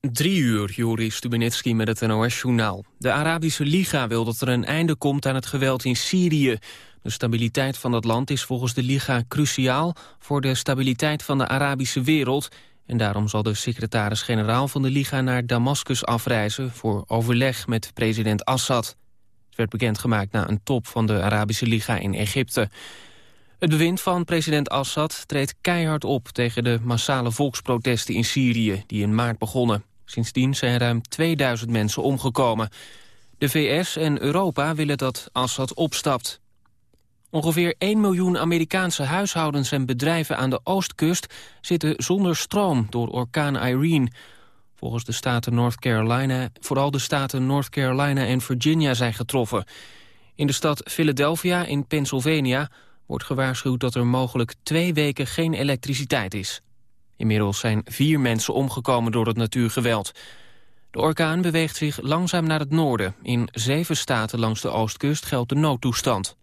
Drie uur, Joris Stubenitski met het NOS-journaal. De Arabische Liga wil dat er een einde komt aan het geweld in Syrië. De stabiliteit van dat land is volgens de Liga cruciaal... voor de stabiliteit van de Arabische wereld... en daarom zal de secretaris-generaal van de Liga naar Damascus afreizen... voor overleg met president Assad. Het werd bekendgemaakt na een top van de Arabische Liga in Egypte. Het bewind van president Assad treedt keihard op... tegen de massale volksprotesten in Syrië, die in maart begonnen. Sindsdien zijn ruim 2000 mensen omgekomen. De VS en Europa willen dat Assad opstapt. Ongeveer 1 miljoen Amerikaanse huishoudens en bedrijven aan de oostkust zitten zonder stroom door orkaan Irene. Volgens de staten North Carolina, vooral de staten North Carolina en Virginia zijn getroffen. In de stad Philadelphia in Pennsylvania wordt gewaarschuwd dat er mogelijk twee weken geen elektriciteit is. Inmiddels zijn vier mensen omgekomen door het natuurgeweld. De orkaan beweegt zich langzaam naar het noorden. In zeven staten langs de oostkust geldt de noodtoestand.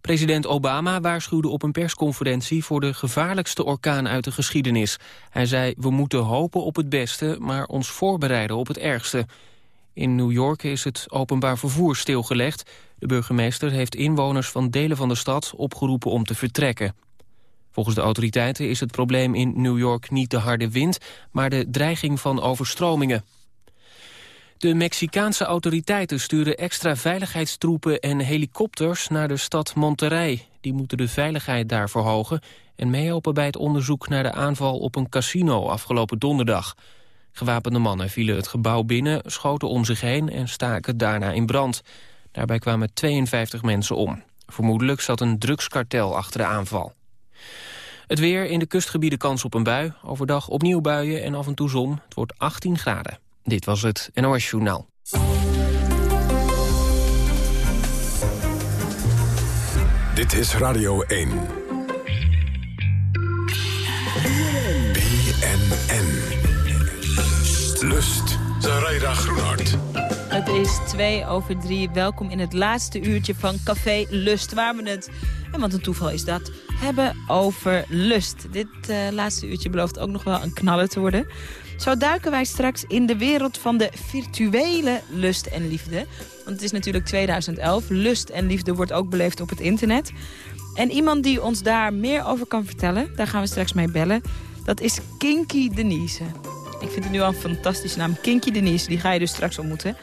President Obama waarschuwde op een persconferentie voor de gevaarlijkste orkaan uit de geschiedenis. Hij zei, we moeten hopen op het beste, maar ons voorbereiden op het ergste. In New York is het openbaar vervoer stilgelegd. De burgemeester heeft inwoners van delen van de stad opgeroepen om te vertrekken. Volgens de autoriteiten is het probleem in New York niet de harde wind... maar de dreiging van overstromingen. De Mexicaanse autoriteiten sturen extra veiligheidstroepen en helikopters naar de stad Monterrey. Die moeten de veiligheid daar verhogen en meehelpen bij het onderzoek naar de aanval op een casino afgelopen donderdag. Gewapende mannen vielen het gebouw binnen, schoten om zich heen en staken daarna in brand. Daarbij kwamen 52 mensen om. Vermoedelijk zat een drugskartel achter de aanval. Het weer in de kustgebieden kans op een bui. Overdag opnieuw buien en af en toe zon. Het wordt 18 graden. Dit was het NOS Journaal. Dit is Radio 1. BNN. Lust. Zaraida Groenhart. Het is twee over drie. Welkom in het laatste uurtje van Café Lust. Waar we het, en wat een toeval is dat, hebben over lust. Dit uh, laatste uurtje belooft ook nog wel een knaller te worden. Zo duiken wij straks in de wereld van de virtuele lust en liefde. Want het is natuurlijk 2011. Lust en liefde wordt ook beleefd op het internet. En iemand die ons daar meer over kan vertellen, daar gaan we straks mee bellen. Dat is Kinky Denise. Ik vind het nu al een fantastische naam. Kinky Denise, die ga je dus straks ontmoeten.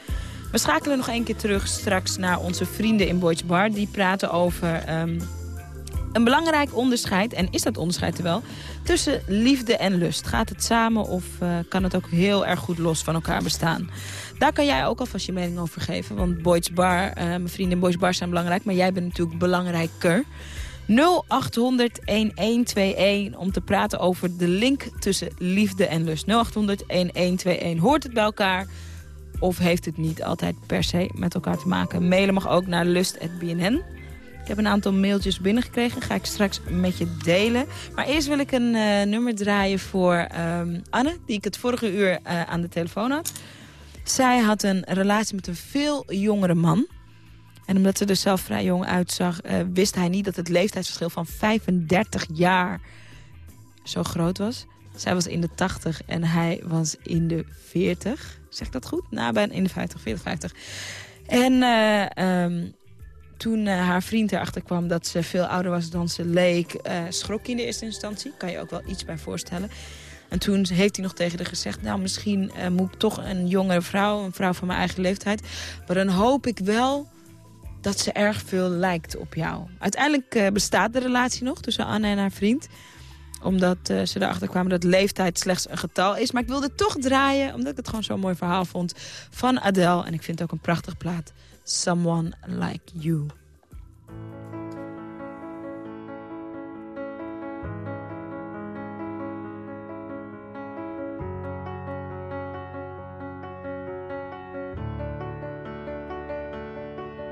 We schakelen nog een keer terug straks naar onze vrienden in Boyd's Bar. Die praten over um, een belangrijk onderscheid, en is dat onderscheid er wel... tussen liefde en lust. Gaat het samen of uh, kan het ook heel erg goed los van elkaar bestaan? Daar kan jij ook alvast je mening over geven. Want Boyd's Bar, uh, mijn vrienden in Boyd's Bar zijn belangrijk... maar jij bent natuurlijk belangrijker. 0800-1121 om te praten over de link tussen liefde en lust. 0800-1121. Hoort het bij elkaar? Of heeft het niet altijd per se met elkaar te maken? Mailen mag ook naar lust.bnn. Ik heb een aantal mailtjes binnengekregen. Ga ik straks met je delen. Maar eerst wil ik een uh, nummer draaien voor um, Anne. Die ik het vorige uur uh, aan de telefoon had. Zij had een relatie met een veel jongere man. En omdat ze er zelf vrij jong uitzag... Uh, wist hij niet dat het leeftijdsverschil van 35 jaar zo groot was. Zij was in de 80 en hij was in de 40. Zeg ik dat goed? Nou, ben in de 50, 40, 50. En um, toen uh, haar vriend erachter kwam dat ze veel ouder was dan ze leek... Uh, schrok in de eerste instantie. Kan je ook wel iets bij voorstellen. En toen heeft hij nog tegen haar gezegd... nou, misschien uh, moet ik toch een jongere vrouw, een vrouw van mijn eigen leeftijd. Maar dan hoop ik wel dat ze erg veel lijkt op jou. Uiteindelijk bestaat de relatie nog tussen Anne en haar vriend omdat ze erachter kwamen dat leeftijd slechts een getal is. Maar ik wilde toch draaien, omdat ik het gewoon zo'n mooi verhaal vond... van Adele. En ik vind het ook een prachtig plaat. Someone Like You.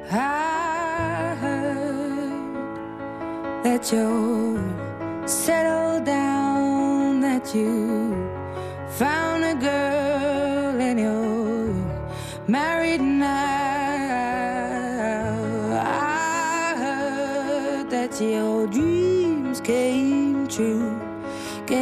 I heard that you're settled down, that you found a girl and you're married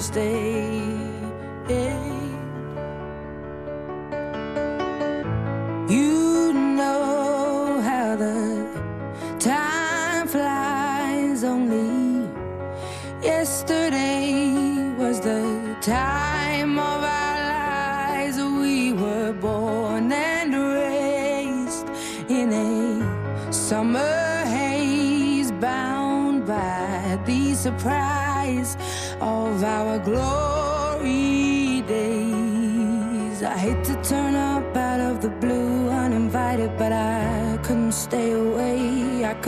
Stay.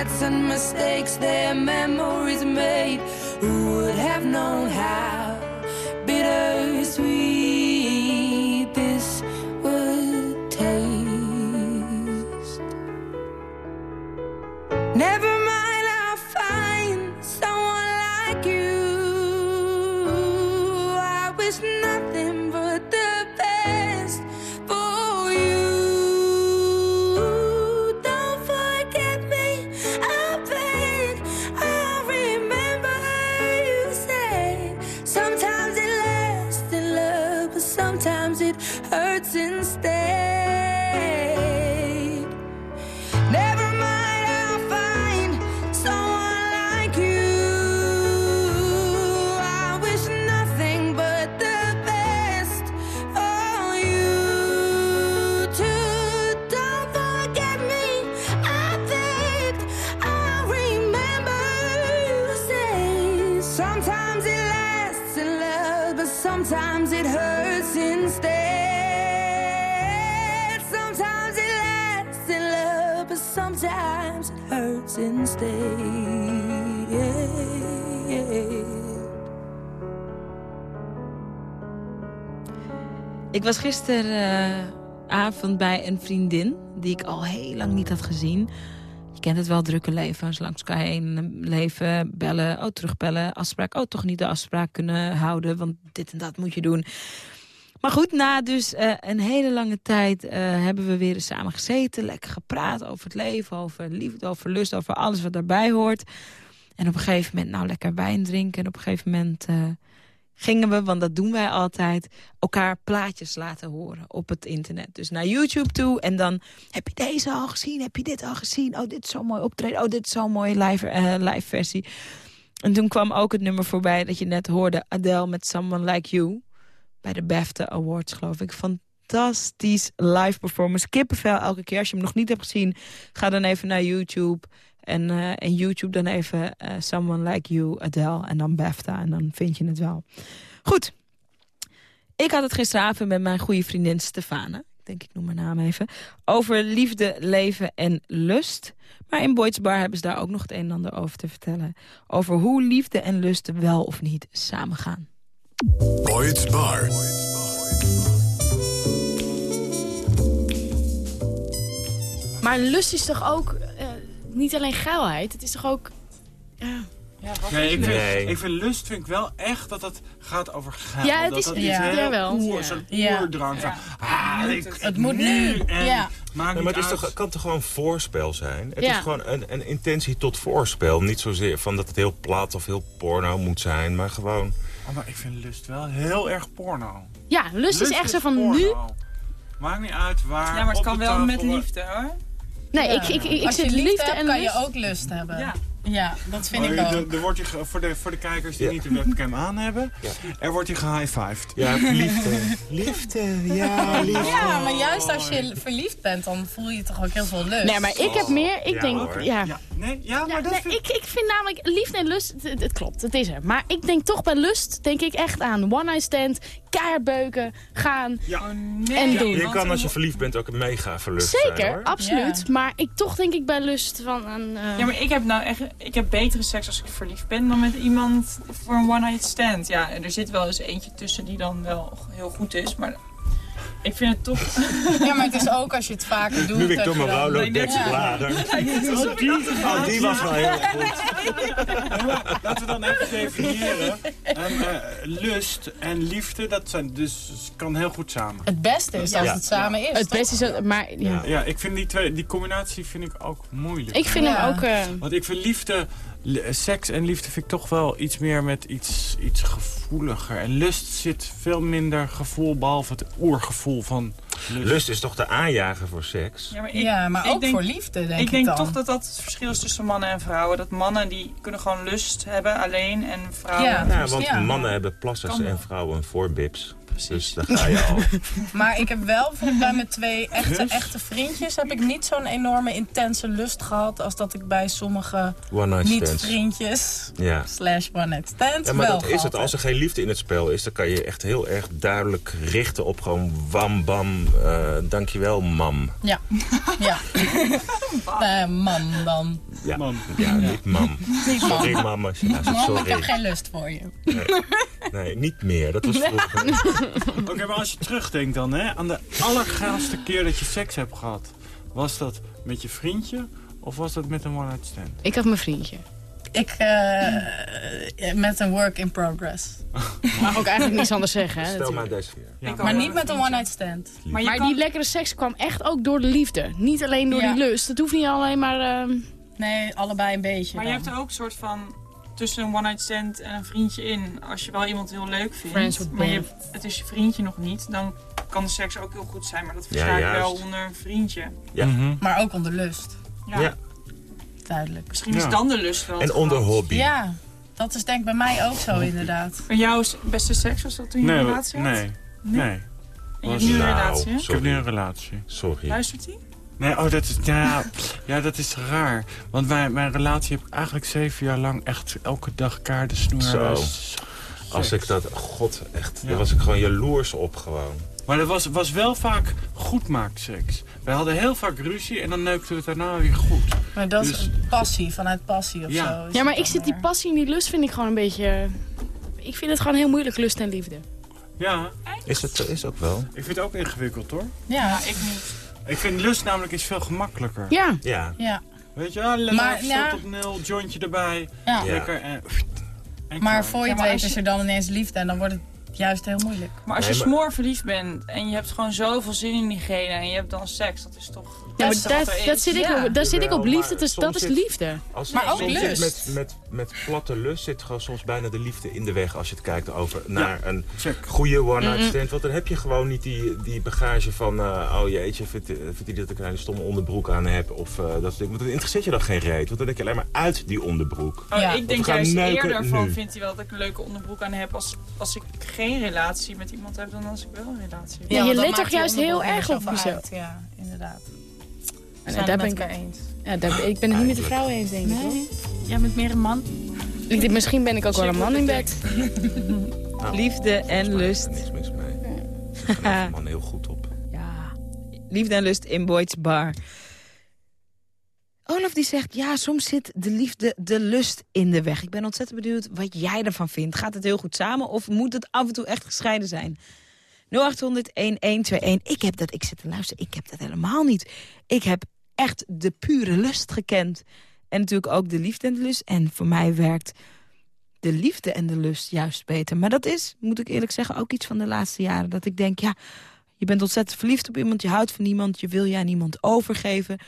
Regrets and mistakes, their memories made. Who would have known how bittersweet Ik was gisteravond bij een vriendin die ik al heel lang niet had gezien. Je kent het wel, drukke leven. Zo langs elkaar heen leven, bellen, oh terugbellen, afspraak. Oh, toch niet de afspraak kunnen houden, want dit en dat moet je doen. Maar goed, na dus eh, een hele lange tijd eh, hebben we weer samen gezeten. Lekker gepraat over het leven, over liefde, over lust, over alles wat daarbij hoort. En op een gegeven moment, nou lekker wijn drinken. En op een gegeven moment eh, gingen we, want dat doen wij altijd... elkaar plaatjes laten horen op het internet. Dus naar YouTube toe en dan... heb je deze al gezien? Heb je dit al gezien? Oh, dit is zo'n mooi optreden. Oh, dit is zo'n mooie live, eh, live versie. En toen kwam ook het nummer voorbij dat je net hoorde... Adele met Someone Like You. Bij de BAFTA Awards, geloof ik. Fantastisch live performance. Kippenvel elke keer. Als je hem nog niet hebt gezien, ga dan even naar YouTube... En, eh, en YouTube dan even eh, Someone Like You, Adele en dan BAFTA. En dan vind je het wel. Goed. Ik had het gisteravond met mijn goede vriendin Stefane. Ik denk ik, noem mijn naam even. Over liefde, leven en lust. Maar in Boyd's Bar hebben ze daar ook nog het een en ander over te vertellen. Over hoe liefde en lust wel of niet samengaan. Boyd's Bar. Maar lust is toch ook niet alleen geilheid? Het is toch ook... Ja. Nee, ik vind, Nee. ik vind lust vind ik wel echt dat het gaat over geld. Ja, het dat is- dat ja. iets heel Jawel. oer- Ja. Zo'n Ja. oerdrang van... Ah, ik, Het moet nu. En Ja. Maakt Ja, maar het is toch, kan toch gewoon voorspel zijn? Het Ja. is gewoon een, een intentie tot voorspel. Niet zozeer van dat het heel plat of heel porno moet zijn, maar gewoon... Oh, maar ik vind lust wel heel erg porno. ja, lust, is echt zo van nu... Maakt niet uit waar. Ja, maar het op kan wel met liefde hoor. Nee, Ja. ik, ik, ik, ik Als je zit liefde liefde hebt, en kan lust... je ook lust hebben. Ja. Ja, dat vind Oh, ik je- ook. er- wordt je ge- voor, de, voor de kijkers die Ja. niet de webcam aan hebben, Ja. er wordt je gehighfived. Ja, liefde. liefde, ja, liefde. Ja, maar juist als je verliefd bent, dan voel je toch ook heel veel lust. Nee, maar ik heb meer... Ik Ja, denk... hoor. Ja. Ja, nee, ja, maar Ja, dat nee, vind ik, ik vind namelijk liefde en lust, het, klopt, het is er. Maar ik denk toch bij lust, denk ik echt aan one night stand, keihard beuken, gaan Ja. en doen. Je kan als je verliefd bent ook een mega verlust Zeker, zijn, hoor. absoluut. Maar ik toch denk ik bij lust van een... eh, Ja, maar ik heb nou echt ik heb betere seks als ik verliefd ben dan met iemand voor een one night stand. Ja, en er zit wel eens eentje tussen die dan wel heel goed is, maar ik vind het toch... Ja, maar het is ook als je het vaker doet. Nu ik dat door mijn dekt ja. blader. Oh, die was wel heel goed. Laten we dan even definiëren. Ehm, eh, lust en liefde, dat zijn dus kan heel goed samen. Het beste is als Ja. het samen is. het beste is, dat- maar ja. Ja, ik vind die twee, die combinatie vind ik ook moeilijk. Ik vind Ja. hem ook... eh, Want ik vind liefde, li- seks en liefde vind ik toch wel iets meer met iets, iets gevoeliger. En lust zit veel minder gevoel, behalve het oergevoel van lust. Lust is toch de aanjager voor seks? Ja, maar ik, Ja, maar ik ook denk, voor liefde, denk ik, ik denk dan. toch dat dat het verschil is tussen mannen en vrouwen. Dat mannen die kunnen gewoon lust hebben alleen en vrouwen... Ja. Ja, want Ja. mannen hebben plassers Kan wel. en vrouwen voorbips. Precies. Dus daar ga je al. Maar ik heb wel bij mijn twee echte, echte vriendjes... heb ik niet zo'n enorme intense lust gehad... als dat ik bij sommige One night stands. niet-vriendjes... Ja. slash one-night stands Ja, maar wel dat is het. Als er geen liefde in het spel is, dan kan je echt heel erg duidelijk richten op gewoon wam bam, eh, dankjewel mam. Ja, ja. Eh, man dan. Ja, Mam. ja niet mam. Niet Sorry mam, als je nou zegt Man, ik heb sorry. geen lust voor je. Nee, niet meer. Dat was vroeger. Oké, maar als je terugdenkt dan, hè, aan de allergaafste keer dat je seks hebt gehad. Was dat met je vriendje of was dat met een one-night stand? ik had mijn vriendje. Ik, eh, met een work in progress. Mag ook eigenlijk niets anders zeggen, hè, Stel mij natuurlijk. deze keer. Ja, Maar niet met een one-night stand. Maar, Maar kan- die lekkere seks kwam echt ook door de liefde. Niet alleen door Ja. die lust. Het hoeft niet alleen maar... ehm, Nee, allebei een beetje Maar je hebt er ook een soort van tussen een one-night stand en een vriendje in. Als je wel iemand heel leuk vindt, Friends with maar je het is je vriendje nog niet, dan kan de seks ook heel goed zijn. Maar dat Ja, versta ik juist. wel onder een vriendje. Ja. Mhm. Maar ook onder lust. Ja, Ja. Duidelijk. Misschien Ja. is dan de lust wel En onder hobby. Ja, dat is denk ik bij mij ook zo inderdaad. En jouw beste seks was dat toen je Nee, een relatie had? nee, nee. En je hebt Was- nu een Nou, relatie, hè? Ik heb nu sorry. een relatie. Sorry. Luistert hij? Nee, oh, dat is, ja, ja, dat is raar. Want mijn, mijn relatie heb ik eigenlijk zeven jaar lang echt elke dag kaartensnoer. Zo. s- Als ik dat... God, echt. Ja. Daar was ik gewoon jaloers op gewoon. Maar dat was, was wel vaak goedmaakseks. Wij hadden heel vaak ruzie en dan neukten we het daarna weer goed. Maar dat is Dus- passie, vanuit passie of Ja. zo. Ja, maar ik zit die weer. passie en die lust vind ik gewoon een beetje... eh, Ik vind het gewoon heel moeilijk, lust en liefde. Ja, Is het is ook wel. ik vind het ook ingewikkeld hoor. Ja, Ik niet. Ik vind lust namelijk is veel gemakkelijker. Ja, Ja. ja. Weet je, ah, Maar, maar, ja. tot nul, jointje erbij. ja. Lekker en... en Maar voor je Ja, het maar weet als is je- er dan ineens liefde en dan wordt het juist heel moeilijk. Maar als Nee, je maar- smoor verliefd bent en je hebt gewoon zoveel zin in diegene en je hebt dan seks, dat is toch ja maar dat, dat zit ik Ja. op, daar zit ik op liefde, dus dat is liefde. Als, Maar ook lust. Met, met, met platte lust zit gewoon soms bijna de liefde in de weg als je het kijkt over naar een Check. goede one-night stand. Want dan heb je gewoon niet die, die bagage van, eh, oh jeetje, vindt, vindt hij dat ik een stomme onderbroek aan heb? Of eh, dat soort dingen. Want dat interesseert je dan geen reet. Want dan denk je alleen maar uit die onderbroek. Oh, Ja. ik denk juist eerder van, vindt hij wel dat ik een leuke onderbroek aan heb als, als ik geen relatie met iemand heb dan als ik wel een relatie heb. Ja, je let toch juist heel erg op jezelf. uit. Ja, inderdaad. En Zijn daar het ben met ik, eens. ja, daar, ik ben het niet met de vrouw eens, denk ik. Nee? Jij bent meer een man? Ik denk, misschien ben ik ook wel een man in bed. Liefde en lust. Niks mis mee. Daar gaan deze man heel goed op. Ja, Liefde en Lust in Boyd's Bar. Olaf die zegt, ja, soms zit de liefde, de lust in de weg. Ik ben ontzettend benieuwd wat jij ervan vindt. Gaat het heel goed samen of moet het af en toe echt gescheiden zijn? 0800-1121. Ik heb dat, ik zit te luisteren, ik heb dat helemaal niet. Ik heb echt de pure lust gekend. En natuurlijk ook de liefde en de lust. En voor mij werkt de liefde en de lust juist beter. Maar dat is, moet ik eerlijk zeggen, ook iets van de laatste jaren. Dat ik denk, ja, je bent ontzettend verliefd op iemand, je houdt van iemand... je wil je aan iemand overgeven.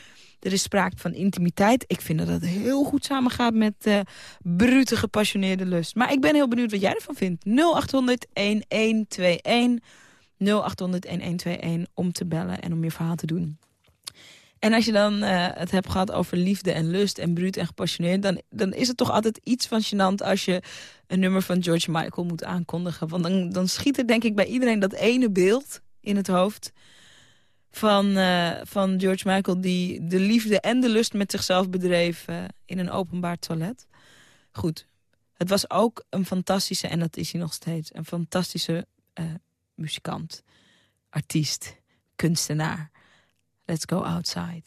Er is sprake van intimiteit. Ik vind dat het heel goed samengaat met uh, brute, gepassioneerde lust. Maar ik ben heel benieuwd wat jij ervan vindt. 0800-1121. 0800-1121 om te bellen en om je verhaal te doen. En als je dan uh, het hebt gehad over liefde en lust en bruut en gepassioneerd... Dan, dan is het toch altijd iets van gênant als je een nummer van George Michael moet aankondigen. Want dan, dan schiet er denk ik bij iedereen dat ene beeld in het hoofd... Van, uh, van George Michael die de liefde en de lust met zichzelf bedreef uh, in een openbaar toilet. Goed, het was ook een fantastische, en dat is hij nog steeds... een fantastische muzikant, artiest, kunstenaar... Let's go outside.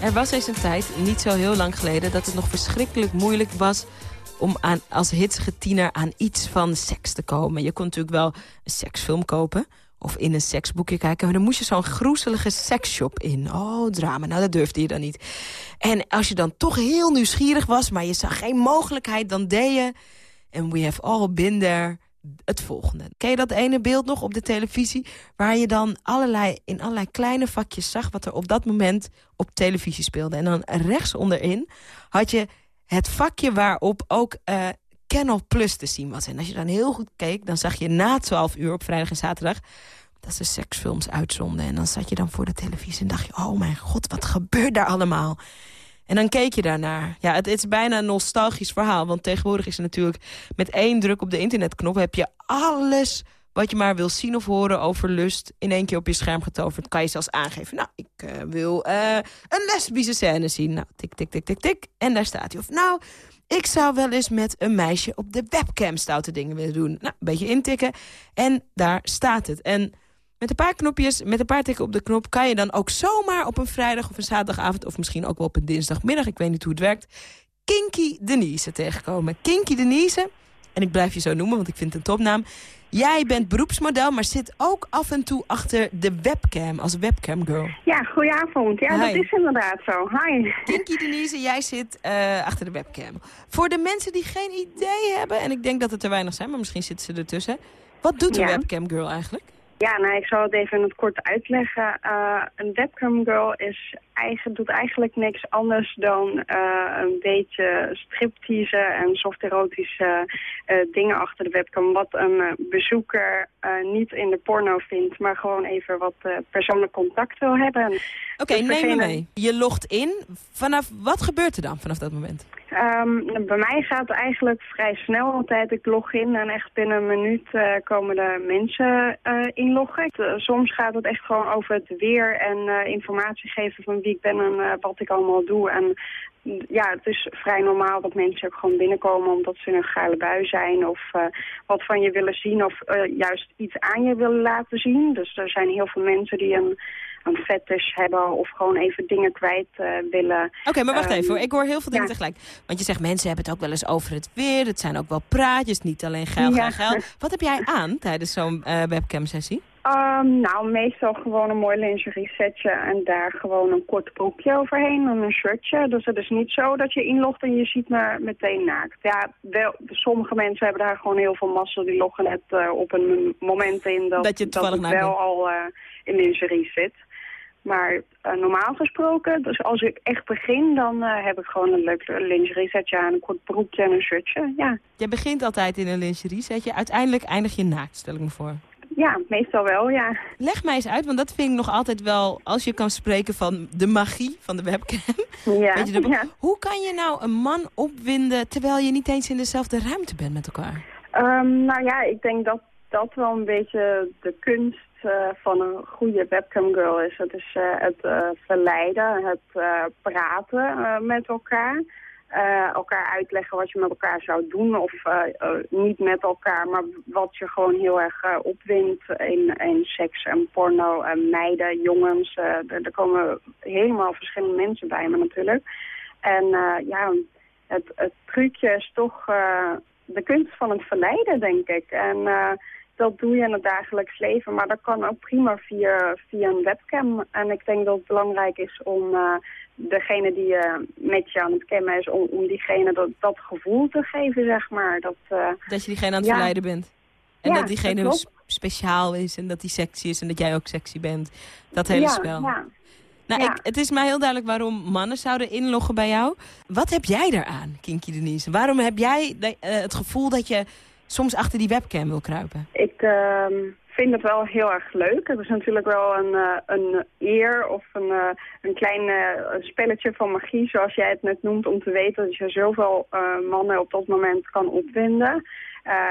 Er was eens een tijd, niet zo heel lang geleden... dat het nog verschrikkelijk moeilijk was om aan, als hitsige tiener aan iets van seks te komen. Je kon natuurlijk wel een seksfilm kopen of in een seksboekje kijken... maar dan moest je zo'n groezelige seksshop in. Oh, drama. Nou, dat durfde je dan niet. En als je dan toch heel nieuwsgierig was... maar je zag geen mogelijkheid, dan deed je... And we have all been there het volgende. Ken je dat ene beeld nog op de televisie... waar je dan allerlei, in allerlei kleine vakjes zag... wat er op dat moment op televisie speelde. En dan rechts onderin had je het vakje waarop ook uh, Kennel Plus te zien was. En als je dan heel goed keek, dan zag je na 12 uur op vrijdag en zaterdag... dat ze seksfilms uitzonden. En dan zat je dan voor de televisie en dacht je... oh mijn god, wat gebeurt daar allemaal? En dan keek je daarnaar. Ja, het, het, is bijna een nostalgisch verhaal. Want tegenwoordig is er natuurlijk met één druk op de internetknop... heb je alles wat je maar wil zien of horen over lust... in één keer op je scherm getoverd. Kan je zelfs aangeven, nou, ik uh, wil uh, een lesbische scène zien. Nou, tik, tik, tik, tik, tik. En daar staat hij. Of nou, ik zou wel eens met een meisje op de webcam stoute dingen willen doen. Nou, een beetje intikken. En daar staat het. En met een paar knopjes, met een paar tikken op de knop... kan je dan ook zomaar op een vrijdag of een zaterdagavond... of misschien ook wel op een dinsdagmiddag, ik weet niet hoe het werkt... Kinky Denise tegenkomen. Kinky Denise, en ik blijf je zo noemen, want ik vind het een topnaam... Jij bent beroepsmodel, maar zit ook af en toe achter de webcam als webcamgirl. Ja, goedenavond. Ja, dat is inderdaad zo. Hi. Kinky Denise, jij zit uh, achter de webcam. Voor de mensen die geen idee hebben, en ik denk dat het er weinig zijn, maar misschien zitten ze ertussen. Wat doet de ja. webcamgirl eigenlijk? Ja, nou, ik zal het even in het kort uitleggen. Uh, een webcamgirl is eigen, doet eigenlijk niks anders dan uh, een beetje striptease en softerotische uh, dingen achter de webcam. Wat een bezoeker niet in de porno vindt, maar gewoon even wat persoonlijk contact wil hebben. Oké, okay, dus neem me mee. Je logt in. Vanaf, wat gebeurt er dan vanaf dat moment? Um, bij mij gaat het eigenlijk vrij snel altijd. Ik log in en echt binnen een minuut uh, komen de mensen uh, inloggen. Uh, soms gaat het echt gewoon over het weer en informatie geven van wie ik ben en wat ik allemaal doe. En ja, het is vrij normaal dat mensen ook gewoon binnenkomen omdat ze in een geile bui zijn of wat van je willen zien of juist iets aan je willen laten zien. Dus er zijn heel veel mensen die een een fetish hebben of gewoon even dingen kwijt uh, willen. Oké, maar wacht um, even. Ik hoor heel veel dingen ja. tegelijk. Want je zegt mensen hebben het ook wel eens over het weer. Het zijn ook wel praatjes, niet alleen geil, geil, geil. Wat heb jij aan tijdens zo'n uh, webcam sessie? Um, nou, meestal gewoon een mooi lingerie setje en daar gewoon een kort broekje overheen en een shirtje. Dus het is niet zo dat je inlogt en je ziet me meteen naakt. Ja, wel, sommige mensen hebben daar gewoon heel veel massa die loggen net uh, op een moment in dat, dat, je dat wel al uh, in lingerie zit. Maar uh, normaal gesproken, dus als ik echt begin, dan uh, heb ik gewoon een leuk lingerie setje aan, een kort broekje en een shirtje, ja. Je begint altijd in een lingerie setje, uiteindelijk eindig je naakt, stel ik me voor. Ja, meestal wel, ja. Leg mij eens uit, want dat vind ik nog altijd wel, als je kan spreken van de magie van de webcam. Ja, Weet je, ja. Hoe kan je nou een man opwinden terwijl je niet eens in dezelfde ruimte bent met elkaar? Um, nou ja, ik denk dat dat wel een beetje de kunst van een goede webcamgirl is. Het is uh, het verleiden, het praten met elkaar. elkaar uitleggen wat je met elkaar zou doen of niet met elkaar, maar wat je gewoon heel erg opwindt in, in seks en porno en meiden, jongens. er komen helemaal verschillende mensen bij me natuurlijk. En ja, het, het trucje is toch de kunst van het verleiden, denk ik. En dat doe je in het dagelijks leven. Maar dat kan ook prima via, via een webcam. En ik denk dat het belangrijk is om uh, degene die uh, met je aan het cammen is... om, om diegene dat, dat gevoel te geven, zeg maar. Dat, uh, dat je diegene aan het ja. verleiden bent. En ja, dat diegene dat speciaal is en dat die sexy is en dat jij ook sexy bent. Dat hele ja, spel. Ja. Nou, ik, het is mij heel duidelijk waarom mannen zouden inloggen bij jou. Wat heb jij daaraan, Kinky Denise? Waarom heb jij de, het gevoel dat je soms achter die webcam wil kruipen? Ik uh, vind het wel heel erg leuk. Het is natuurlijk wel een, uh, een eer of een, uh, een klein uh, spelletje van magie, zoals jij het net noemt, om te weten dat je zoveel mannen op dat moment kan opwinden.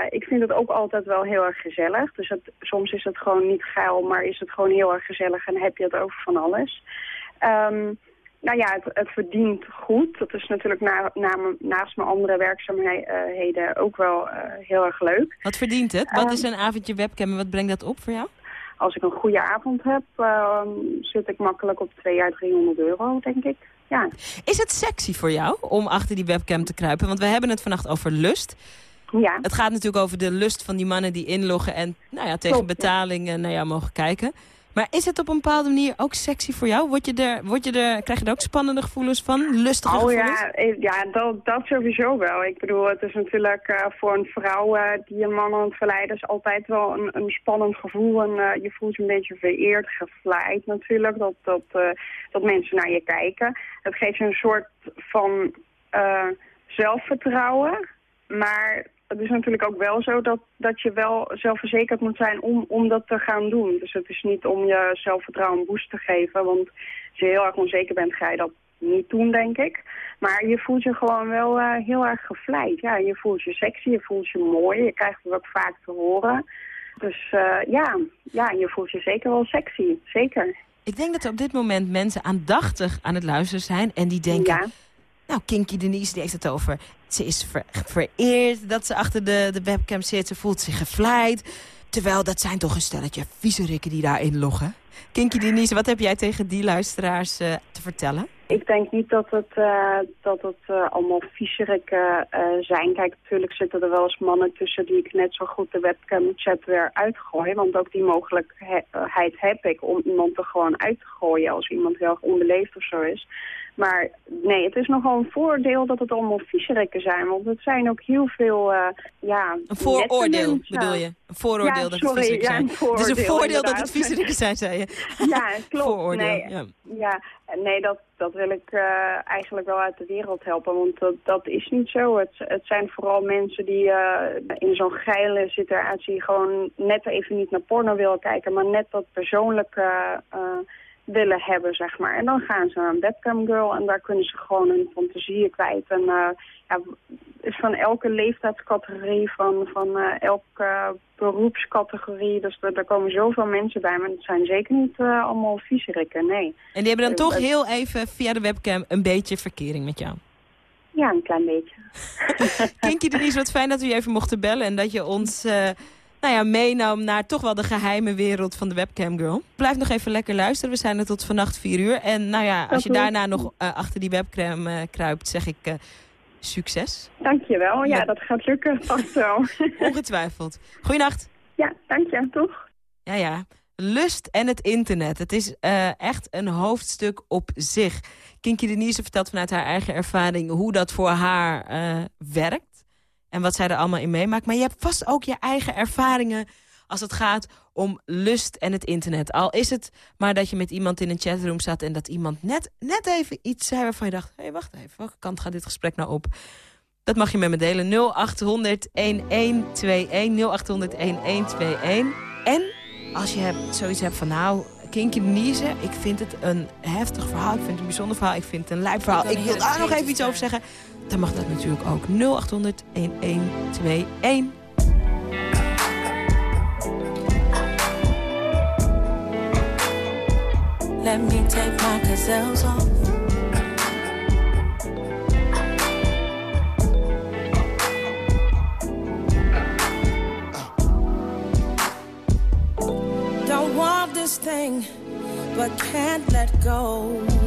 ik vind het ook altijd wel heel erg gezellig. Dus soms is het gewoon niet geil, maar is het gewoon heel erg gezellig en heb je het over van alles. Um, nou ja, het, het, verdient goed. Dat is natuurlijk na, na, naast mijn andere werkzaamheden ook wel uh, heel erg leuk. Wat verdient het? Wat is een avondje webcam en wat brengt dat op voor jou? Als ik een goede avond heb, uh, zit ik makkelijk op 2 jaar 300 euro, denk ik. ja. Is het sexy voor jou om achter die webcam te kruipen? Want we hebben het vannacht over lust. Ja. Het gaat natuurlijk over de lust van die mannen die inloggen... en nou ja, tegen Klopt, ja. betaling eh, naar jou mogen kijken. Maar is het op een bepaalde manier ook sexy voor jou? Word je er, word je er, krijg je er ook spannende gevoelens van? Lustige Oh gevoelens? ja, ja dat, dat sowieso wel. Ik bedoel, het is natuurlijk eh, voor een vrouw eh, die een man aan het verleiden... is altijd wel een, een spannend gevoel. En eh, je voelt je een beetje vereerd, gevleid natuurlijk, dat, dat, dat mensen naar je kijken. Het geeft je een soort van zelfvertrouwen. Maar het is natuurlijk ook wel zo dat, dat je wel zelfverzekerd moet zijn om, om dat te gaan doen. Dus het is niet om je zelfvertrouwen een boost te geven. Want als je heel erg onzeker bent, ga je dat niet doen, denk ik. Maar je voelt je gewoon wel eh, heel erg gevleid. Ja, je voelt je sexy, je voelt je mooi. Je krijgt het ook vaak te horen. Dus eh, ja, ja, je voelt je zeker wel sexy. Zeker. Ik denk dat er op dit moment mensen aandachtig aan het luisteren zijn... en die denken, Ja. nou, Kinky Denise die heeft het over... ze is ver- vereerd dat ze achter de, de webcam zit, ze voelt zich gevleid. Terwijl dat zijn toch een stelletje viezerikken die daar inloggen. Kinky Denise, wat heb jij tegen die luisteraars eh, te vertellen? Ik denk niet dat het, eh, dat het eh, allemaal viezerikken zijn. Kijk, natuurlijk zitten er wel eens mannen tussen die ik net zo goed de webcam-chat weer uitgooi. Want ook die mogelijkheid heb ik om iemand er gewoon uit te gooien als iemand heel onbeleefd of zo is. Maar nee, het is nogal een voordeel dat het allemaal viezerikken zijn. Want het zijn ook heel veel, eh, ja... Een vooroordeel, bedoel je? Een vooroordeel Ja, dat sorry, het ja, zijn. vooroordeel, het is een voordeel dat het zijn, zei je. Ja, klopt. Vooroordeel, nee, ja. ja, nee dat, dat wil ik eh, eigenlijk wel uit de wereld helpen. Want dat, dat is niet zo. Het, het zijn vooral mensen die eh, in zo'n geile situatie gewoon net even niet naar porno willen kijken. Maar net dat persoonlijke willen hebben, zeg maar. En dan gaan ze naar een webcam girl en daar kunnen ze gewoon hun fantasieën kwijt. En eh, ja, is van elke leeftijdscategorie, van, van eh, elke beroepscategorie. Dus er, er komen zoveel mensen bij, maar het zijn zeker niet eh, allemaal viezerikken, nee. En die hebben dan Eh, toch heel even via de webcam een beetje verkering met jou. Ja, een klein beetje. Kinky Denise, wat fijn dat we je even mochten bellen... en dat je ons nou ja, meenam naar toch wel de geheime wereld van de webcam girl. Blijf nog even lekker luisteren. We zijn er tot vannacht 4 uur. En nou ja, als je daarna nog eh, achter die webcam eh, kruipt, zeg ik eh, succes. Dankjewel. Ja, Ja. dat gaat lukken. Vast wel. Ongetwijfeld. Goeienacht. ja, dank je. Toch? Ja, ja. Lust en het internet. Het is echt een hoofdstuk op zich. Kinky Denise vertelt vanuit haar eigen ervaring hoe dat voor haar werkt. En wat zij er allemaal in meemaakt. Maar je hebt vast ook je eigen ervaringen als het gaat om lust en het internet. Al is het maar dat je met iemand in een chatroom zat... en dat iemand net, net even iets zei waarvan je dacht... hé, hey, wacht even, welke kant gaat dit gesprek nou op? Dat mag je met me delen. 0800 1121 0800 1121. En als je hebt, zoiets hebt van nou, Kinky Denise, ik vind het een heftig verhaal. Ik vind het een bijzonder verhaal. Ik vind het een lijp verhaal. Ik wil Ik wil een daar nog even iets over zeggen. Dan mag dat natuurlijk ook. 0800 1121. Let me take my gazelles off. Don't want this thing, but can't let go.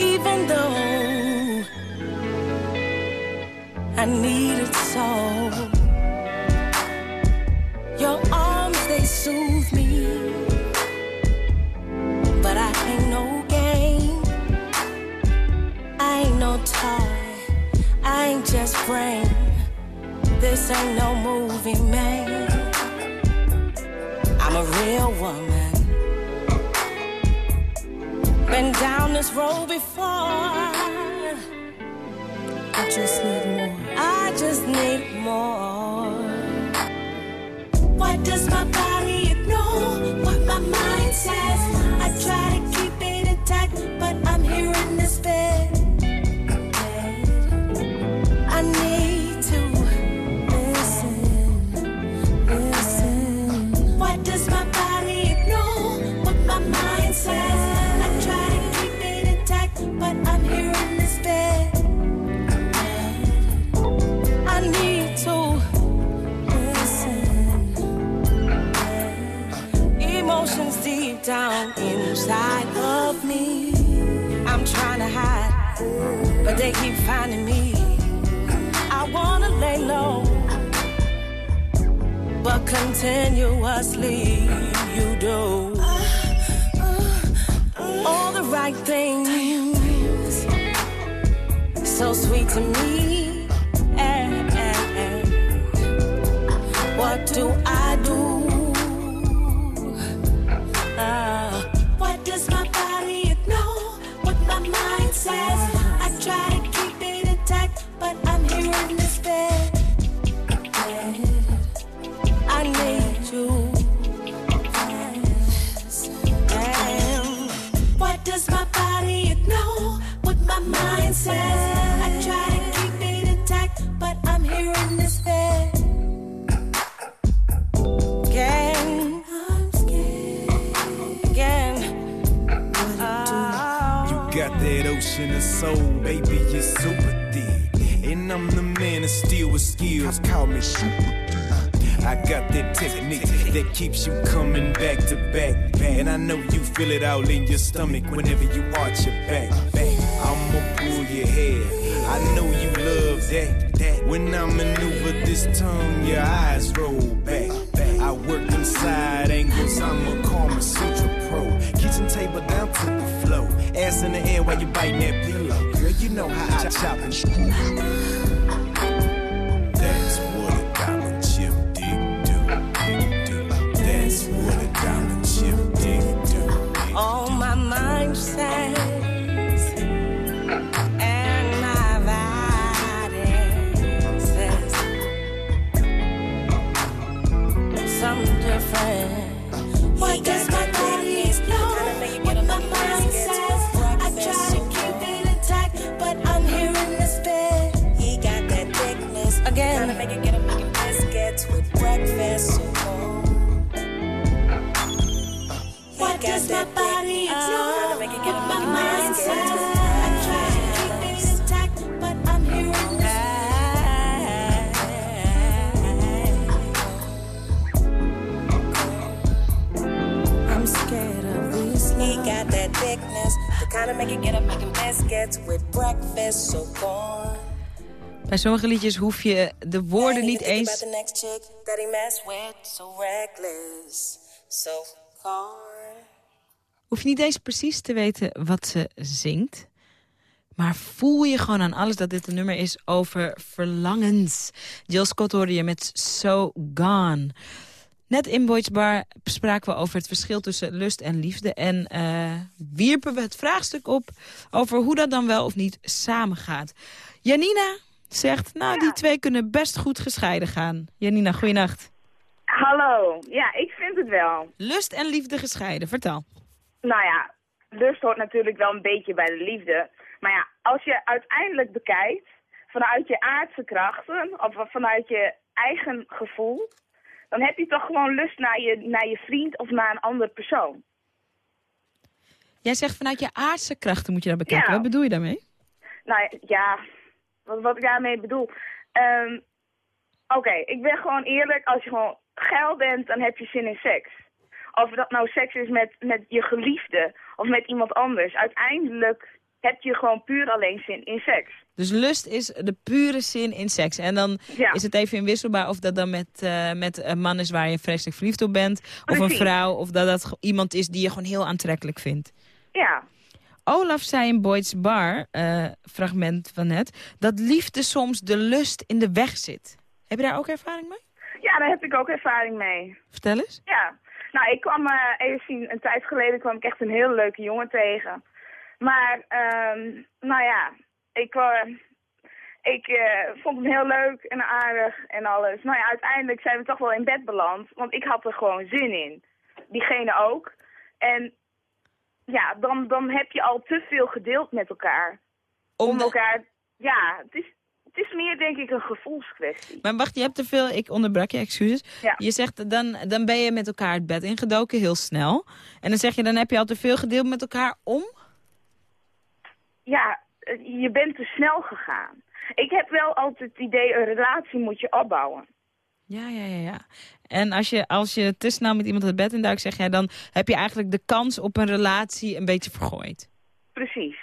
Even though I need it so. Your arms, they soothe me. But I ain't no game. I ain't no toy. I ain't just brain. This ain't no movie, man. I'm a real woman. Been down this road before. I just need more. I just need more. Why does my body ignore what my mind says? I try to keep it intact, but I'm here in this bed. Down inside. of me. I'm trying to hide, but they keep finding me. I wanna lay low, but continuously you do all the right things. So sweet to me. And what do I do? Keeps you coming back to back. And I know you feel it all in your stomach whenever you arch your back. back. Your hair. I know you love that. that. When I maneuver this tongue, your eyes roll back. back. I work them side angles, I'm a Karma Sutra pro. Kitchen table down to the floor. Ass in the air while you biting that pillow. Girl, you know how I chop and screw. Make it get up making biscuits with breakfast so gone. Bij sommige liedjes hoef je de woorden niet eens... hoef je niet eens precies te weten wat ze zingt. Maar voel je gewoon aan alles dat dit een nummer is over verlangens. Jill Scott hoorde je met So Gone. Net in Boyd's Bar spraken we over het verschil tussen lust en liefde. En eh, wierpen we het vraagstuk op over hoe dat dan wel of niet samengaat. Janina zegt, nou die twee kunnen best goed gescheiden gaan. Janina, goeienacht. Hallo. Ja, ik vind het wel. Lust en liefde gescheiden, vertel. Nou ja, lust hoort natuurlijk wel een beetje bij de liefde. Maar ja, als je uiteindelijk bekijkt vanuit je aardse krachten of vanuit je eigen gevoel, dan heb je toch gewoon lust naar je, naar je vriend of naar een andere persoon. Jij zegt vanuit je aardse krachten moet je dat bekijken. Ja. Wat bedoel je daarmee? Nou ja, wat, wat ik daarmee bedoel. Ehm, Oké, ik ben gewoon eerlijk. Als je gewoon geil bent, dan heb je zin in seks. Of dat nou seks is met, met je geliefde of met iemand anders. Uiteindelijk heb je gewoon puur alleen zin in seks. Dus lust is de pure zin in seks. En dan Ja. is het even inwisselbaar of dat dan met, eh, met een man is waar je vreselijk verliefd op bent. Of een vrouw. Of dat dat iemand is die je gewoon heel aantrekkelijk vindt. Ja, Olaf zei in Boyd's Bar, eh, fragment van net, dat liefde soms de lust in de weg zit. Heb je daar ook ervaring mee? ja daar heb ik ook ervaring mee. Vertel eens. Ja, nou ik kwam eh, even zien, een tijd geleden kwam ik echt een heel leuke jongen tegen. Maar, ehm, nou ja, ik, eh, ik eh, vond hem heel leuk en aardig en alles. Nou ja, uiteindelijk zijn we toch wel in bed beland, want ik had er gewoon zin in. Diegene ook. En ja, dan, dan heb je al te veel gedeeld met elkaar. Om elkaar, ja, het is, het is meer denk ik een gevoelskwestie. Maar wacht, je hebt te veel, ik onderbrak je, excuses. Ja. Je zegt, dan, dan ben je met elkaar het bed ingedoken, heel snel. En dan zeg je, dan heb je al te veel gedeeld met elkaar om? Ja, eh, je bent te snel gegaan. Ik heb wel altijd het idee, een relatie moet je opbouwen. Ja, ja, ja, ja. En als je, als je te snel met iemand het bed in duikt, zeg jij, dan heb je eigenlijk de kans op een relatie een beetje vergooid. Precies.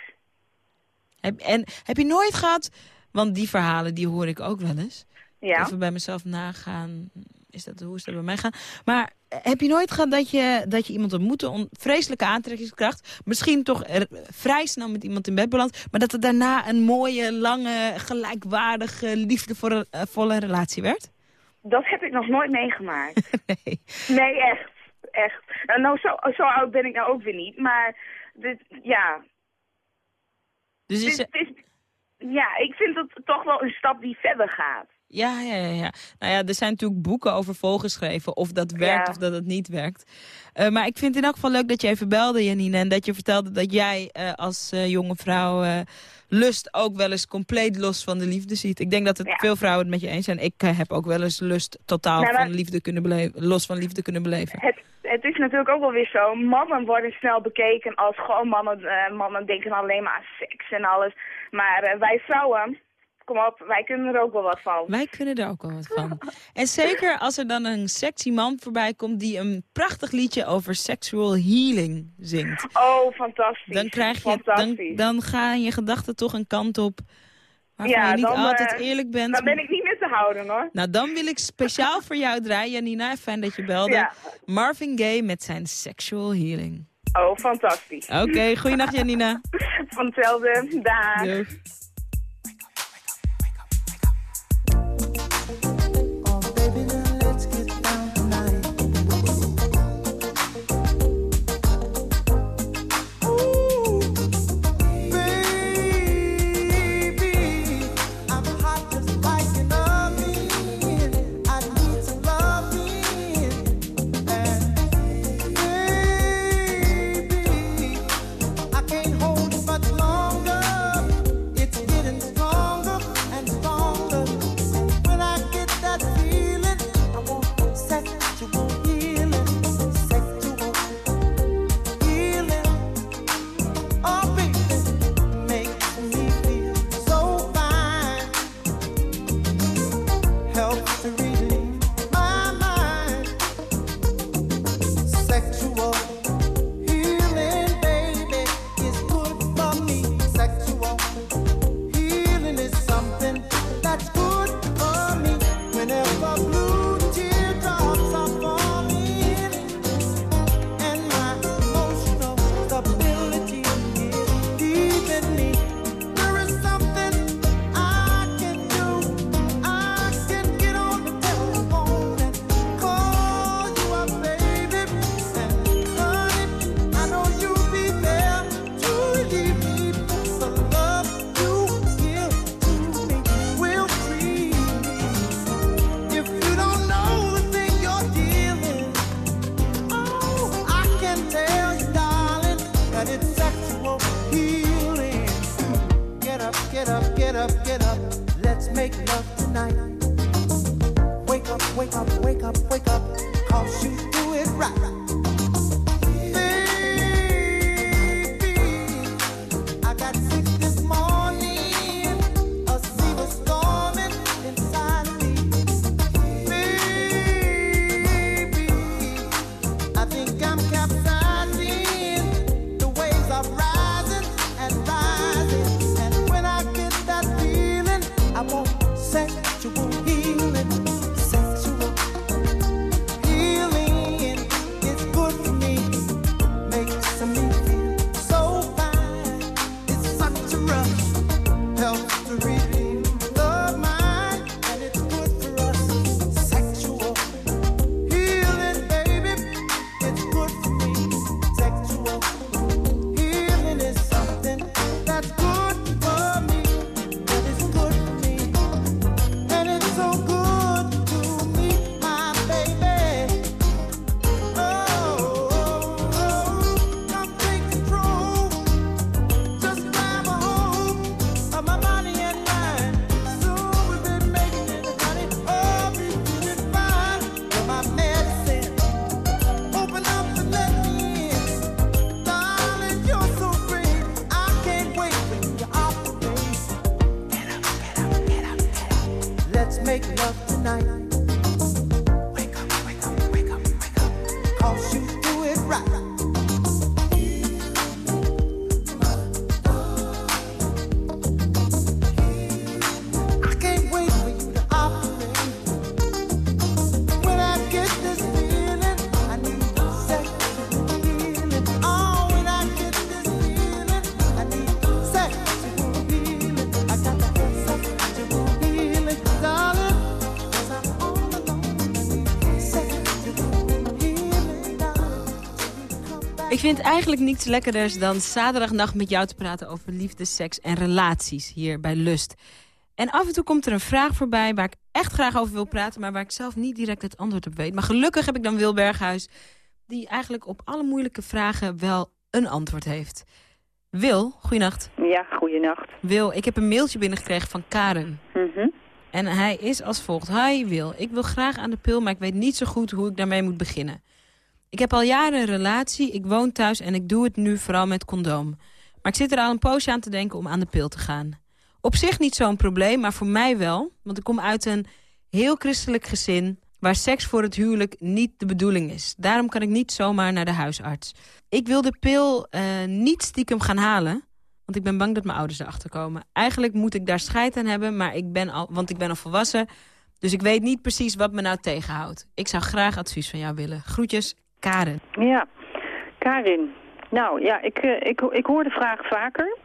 Heb, en heb je nooit gehad, want die verhalen die hoor ik ook wel eens. Ja. Even bij mezelf nagaan, is dat, hoe is dat bij mij gaan? Maar heb je nooit gehad dat je, dat je iemand ontmoette, on, vreselijke aantrekkingskracht, misschien toch er, vrij snel met iemand in bed belandt, maar dat het daarna een mooie, lange, gelijkwaardige, liefdevolle relatie werd? Dat heb ik nog nooit meegemaakt. nee. Nee, echt. Echt. Nou, nou, zo, zo oud ben ik nou ook weer niet. Maar, dit, ja. Dus is Dit- ja, ik vind het toch wel een stap die verder gaat. Ja, ja, ja, ja. Nou ja, er zijn natuurlijk boeken over volgeschreven. Of dat werkt Ja. of dat het niet werkt. Eh, maar ik vind het in elk geval leuk dat je even belde, Janine. En dat je vertelde dat jij eh, als eh, jonge vrouw lust ook wel eens compleet los van de liefde ziet. Ik denk dat het Ja. veel vrouwen het met je eens zijn. Ik heb ook wel eens lust totaal Nou, maar- van liefde kunnen beleven, los van liefde kunnen beleven. Het, het is natuurlijk ook wel weer zo. Mannen worden snel bekeken als gewoon mannen. mannen denken alleen maar aan seks en alles. Maar wij vrouwen, kom op, wij kunnen er ook wel wat van. Wij kunnen er ook wel wat van. En zeker als er dan een sexy man voorbij komt die een prachtig liedje over sexual healing zingt. Oh, fantastisch. Dan krijg je, dan, dan gaan je gedachten toch een kant op waarvan ja, je niet dan, altijd eh, eerlijk bent. Dan ben ik niet meer te houden hoor. Nou, dan wil ik speciaal voor jou draaien, Janina. Fijn dat je belde. Ja. Marvin Gaye met zijn sexual healing. Oh, fantastisch. Oké, goeienacht Janina. Van hetzelfde. Dag. Doeg. Vind eigenlijk niets lekkerders dan zaterdagnacht met jou te praten over liefde, seks en relaties hier bij Lust. En af en toe komt er een vraag voorbij waar ik echt graag over wil praten... maar waar ik zelf niet direct het antwoord op weet. Maar gelukkig heb ik dan Wil Berghuis... die eigenlijk op alle moeilijke vragen wel een antwoord heeft. Wil, goeienacht. Ja, goeienacht. Wil, ik heb een mailtje binnengekregen van Karen. Mhm. En hij is als volgt. Hi Wil, ik wil graag aan de pil, maar ik weet niet zo goed hoe ik daarmee moet beginnen. Ik heb al jaren een relatie, ik woon thuis en ik doe het nu vooral met condoom. Maar ik zit er al een poosje aan te denken om aan de pil te gaan. Op zich niet zo'n probleem, maar voor mij wel. Want ik kom uit een heel christelijk gezin... waar seks voor het huwelijk niet de bedoeling is. Daarom kan ik niet zomaar naar de huisarts. Ik wil de pil eh, niet stiekem gaan halen... want ik ben bang dat mijn ouders erachter komen. Eigenlijk moet ik daar scheid aan hebben, maar ik ben al, want ik ben al volwassen... dus ik weet niet precies wat me nou tegenhoudt. Ik zou graag advies van jou willen. Groetjes, Karen. Ja, Karin. Nou ja, ik, eh, ik, ik hoor de vraag vaker.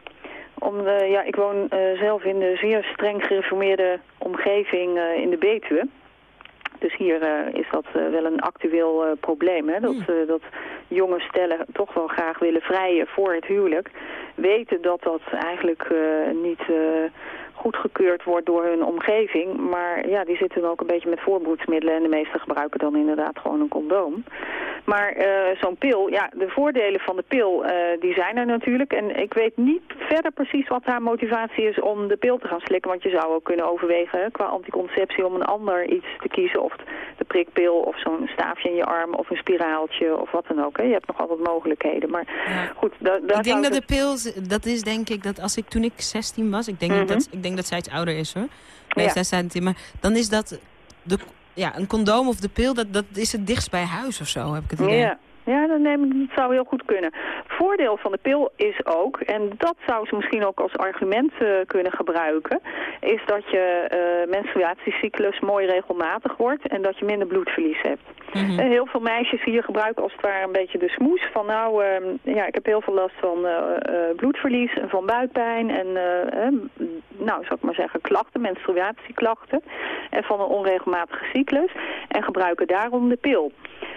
Om de, ja, ik woon eh, zelf in de zeer streng gereformeerde omgeving eh, in de Betuwe. Dus hier eh, is dat eh, wel een actueel eh, probleem. Hè? Dat, eh, dat jonge stellen toch wel graag willen vrijen voor het huwelijk. Weten dat dat eigenlijk eh, niet eh, goedgekeurd wordt door hun omgeving. Maar ja, die zitten dan ook een beetje met voorbroedsmiddelen. En de meesten gebruiken dan inderdaad gewoon een condoom. Maar eh, zo'n pil, ja, de voordelen van de pil, eh, die zijn er natuurlijk. En ik weet niet verder precies wat haar motivatie is om de pil te gaan slikken. Want je zou ook kunnen overwegen hè, qua anticonceptie om een ander iets te kiezen. Of de prikpil of zo'n staafje in je arm of een spiraaltje of wat dan ook. Hè. Je hebt nog altijd mogelijkheden. Maar goed, da daar ik denk dat de pil, dat is denk ik dat als ik toen ik 16 was, ik denk, Mhm. dat, ik denk dat zij iets ouder is hoor. Leeftijd zijn het, maar dan is dat de, ja, een condoom of de pil, dat, dat is het dichtst bij huis of zo, heb ik het idee. Ja, ja dan neem ik, dat zou heel goed kunnen. Voordeel van de pil is ook, en dat zou ze misschien ook als argument eh, kunnen gebruiken, is dat je eh, menstruatiecyclus mooi regelmatig wordt en dat je minder bloedverlies hebt. Mhm. Heel veel meisjes hier gebruiken als het ware een beetje de smoes van nou, ehm, ja, ik heb heel veel last van eh, eh, bloedverlies en van buikpijn en eh, eh, nou, zou ik maar zeggen, klachten, menstruatieklachten en van een onregelmatige cyclus en gebruiken daarom de pil.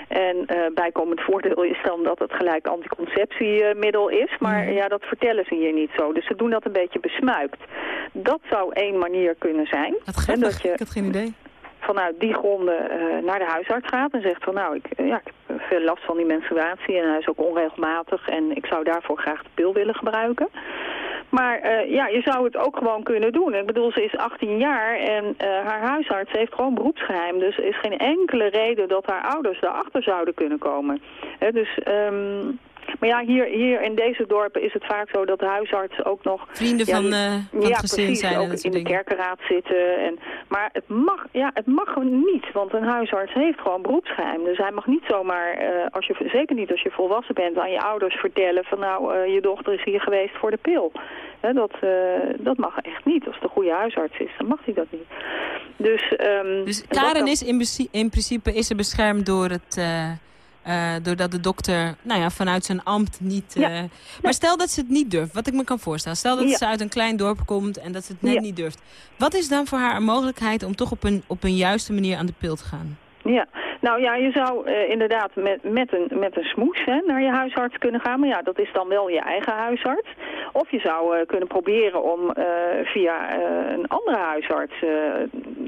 En bijkomend voordeel is dan dat het gelijk anticonceptiemiddel is. Maar ja, dat vertellen ze hier niet zo. Dus ze doen dat een beetje besmuikt. Dat zou één manier kunnen zijn. Hè, dat je Ik had geen idee. Vanuit die gronden eh, naar de huisarts gaat en zegt van nou, ik, eh, ja, ik heb veel last van die menstruatie en hij is ook onregelmatig en ik zou daarvoor graag de pil willen gebruiken. Maar eh, ja, je zou het ook gewoon kunnen doen. Ik bedoel, ze is 18 jaar en haar huisarts heeft gewoon beroepsgeheim. Dus er is geen enkele reden dat haar ouders daarachter zouden kunnen komen. Dus... ehm, maar ja, hier, hier in deze dorpen is het vaak zo dat de huisarts ook nog... Vrienden ja, van, eh, van ja, het gezin precies, zijn ook in de kerkenraad zitten. En, maar het mag, ja, het mag gewoon niet, want een huisarts heeft gewoon beroepsgeheim. Dus hij mag niet zomaar, eh, als je, zeker niet als je volwassen bent, aan je ouders vertellen van nou, eh, je dochter is hier geweest voor de pil. Hè, dat, dat mag echt niet. Als het een goede huisarts is, dan mag hij dat niet. Dus, ehm, Dus dat Karen is in, in principe is ze beschermd door het... eh, doordat de dokter nou ja, vanuit zijn ambt niet... Ja. eh, Maar stel dat ze het niet durft, wat ik me kan voorstellen. Stel dat Ja. ze uit een klein dorp komt en dat ze het net Ja. niet durft. Wat is dan voor haar een mogelijkheid om toch op een, op een juiste manier aan de pil te gaan? Ja, nou ja, je zou eh, inderdaad met, met, een, met een smoes hè, naar je huisarts kunnen gaan. Maar ja, dat is dan wel je eigen huisarts. Of je zou kunnen proberen om via een andere huisarts,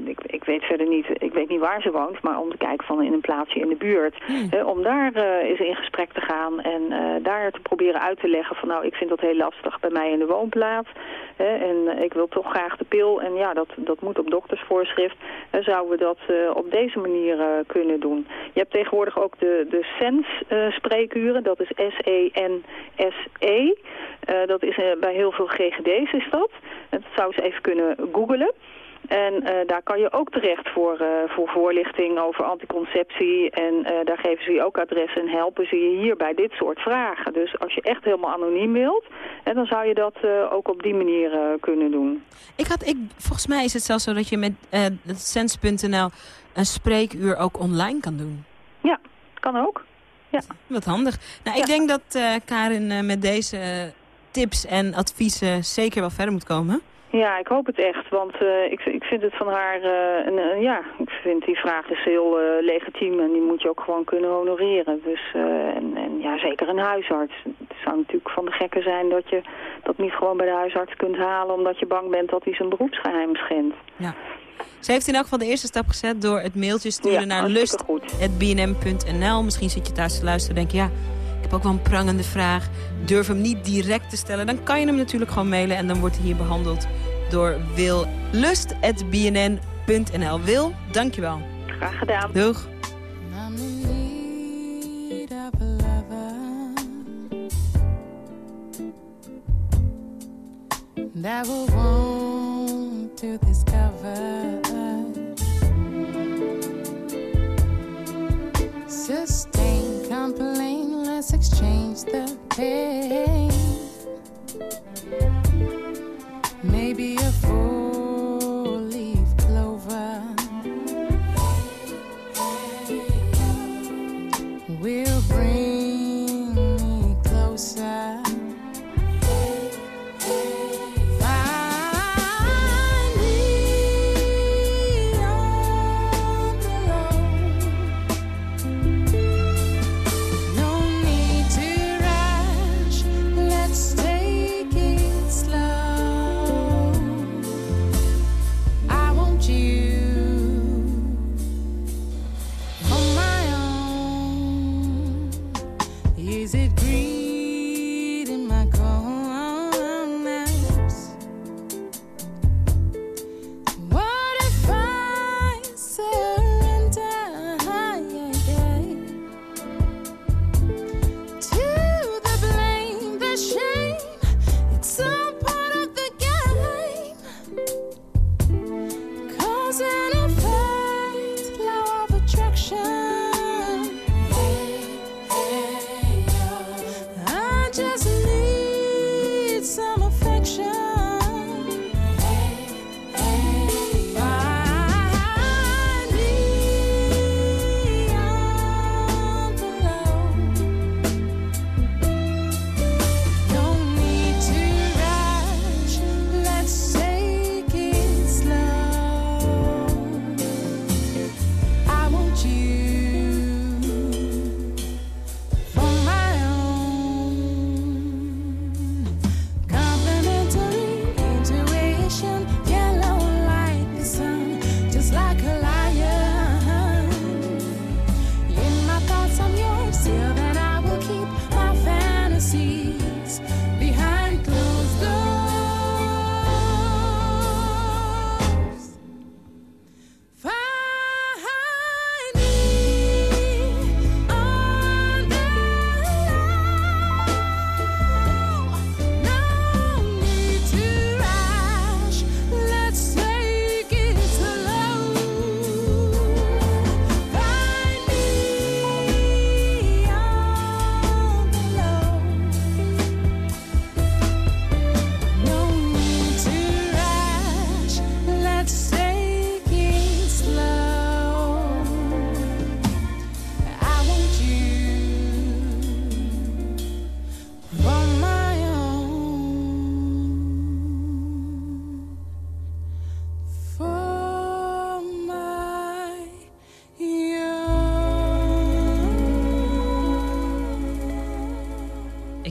ik, ik weet verder niet, ik weet niet waar ze woont, maar om te kijken van in een plaatsje in de buurt, hè, om daar eh, eens in gesprek te gaan en eh, daar te proberen uit te leggen van nou, ik vind dat heel lastig bij mij in de woonplaats. Hè, en ik wil toch graag de pil en ja, dat, dat moet op doktersvoorschrift. Zouden we dat eh, op deze manier kunnen doen. Je hebt tegenwoordig ook de, de SENS-spreekuren, dat is S-E-N-S-E. Eh, dat is bij heel veel GGD's is dat. Dat zou ze even kunnen googlen. En eh, daar kan je ook terecht voor, eh, voor voorlichting over anticonceptie. En eh, daar geven ze je ook adres en helpen ze je hier bij dit soort vragen. Dus als je echt helemaal anoniem wilt, en dan zou je dat ook op die manier kunnen doen. Ik had, ik, volgens mij is het zelfs zo dat je met sens.nl een spreekuur ook online kan doen. Ja, kan ook. Ja. Wat handig. Nou, ik denk dat Karin met deze tips en adviezen zeker wel verder moet komen. Ja, ik hoop het echt. Want eh, ik, ik vind het van haar, eh, een, een- ja, ik vind die vraag is heel eh, legitiem en die moet je ook gewoon kunnen honoreren. Dus, en, en ja, zeker een huisarts. Het zou natuurlijk van de gekken zijn dat je dat niet gewoon bij de huisarts kunt halen omdat je bang bent dat hij zijn beroepsgeheim schendt. Ja. Ze heeft in elk geval de eerste stap gezet door het mailtje te sturen Ja, naar lust.bnm.nl. Misschien zit je thuis te luisteren en denk je, ja, heb ook wel een prangende vraag. Durf hem niet direct te stellen. Dan kan je hem natuurlijk gewoon mailen en dan wordt hij hier behandeld door Wil. Lust.bnn.nl. Wil, dankjewel. Graag gedaan. Doeg. That will want to discover, Hey.